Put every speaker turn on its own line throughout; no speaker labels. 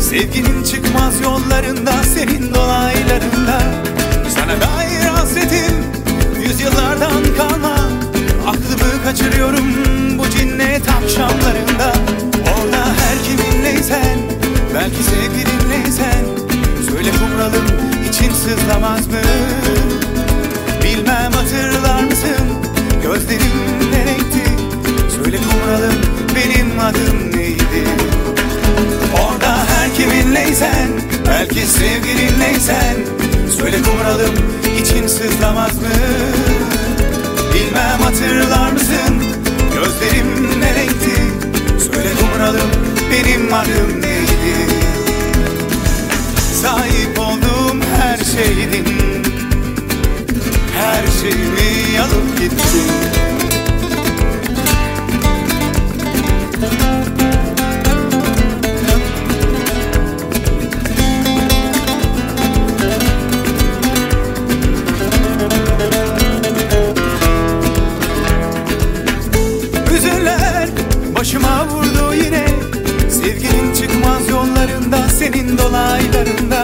Sevginin çıkmaz yollarında Senin dolaylarında Sana dair hasretim Yüzyıllardan kalma Aklımı kaçırıyorum Bu cinnet akşamlarında Orada her kiminleysen Belki sevgilinleysen Söyle kumralım için sızlamaz mı? Bilmem hatırlar mısın? Gözlerim Belki sevgilinleysen Söyle kumralım için sızlamaz mı? Bilmem hatırlar mısın? Gözlerim ne renkti? Söyle kumralım benim adım neydi? Sahip olduğum her şeydin Her şeyimi alıp gittin başıma vurdu yine. Sevginin çıkmaz yollarında Senin dolaylarında.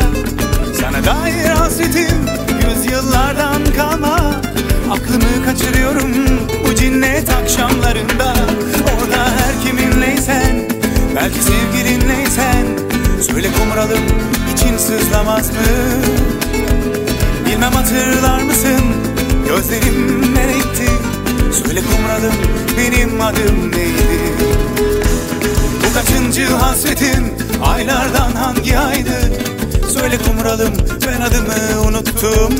Sana dair hasretim Yüzyıllardan kalma. Aklımı kaçırıyorum Bu cinnet akşamlarında. Orada her kiminleysen Belki sevgilinleysen Söyle kumralım için sızlamaz mı? Bilmem hatırlar mısın Kaçıncı hasretim Aylardan hangi aydı Söyle kumralım ben adımı unuttum.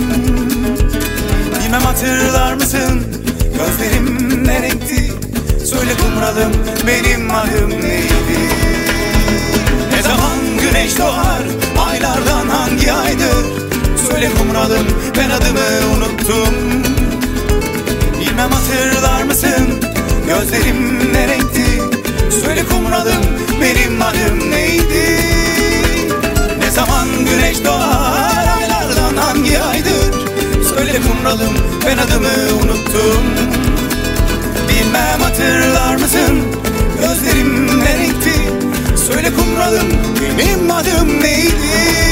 Bilmem hatırlar mısın? Gözlerim ne renkti? Söyle kumralım benim adım neydi? Ne zaman güneş doğar Aylardan hangi aydır? Söyle kumralım ben adımı unuttum unuttum Bilmem hatırlar mısın? Gözlerim ne renkti Söyle kumralım benim adım neydi